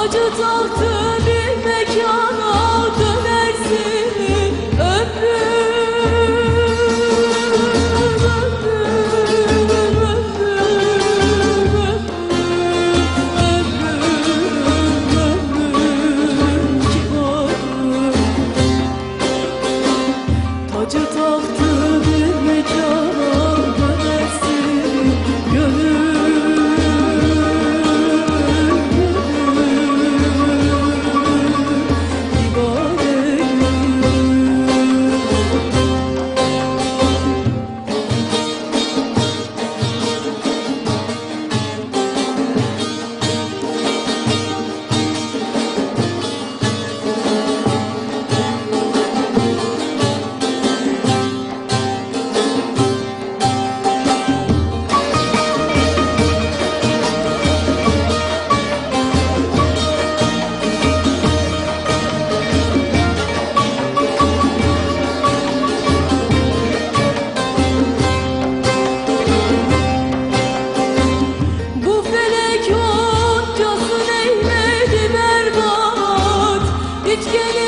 Acı tahtım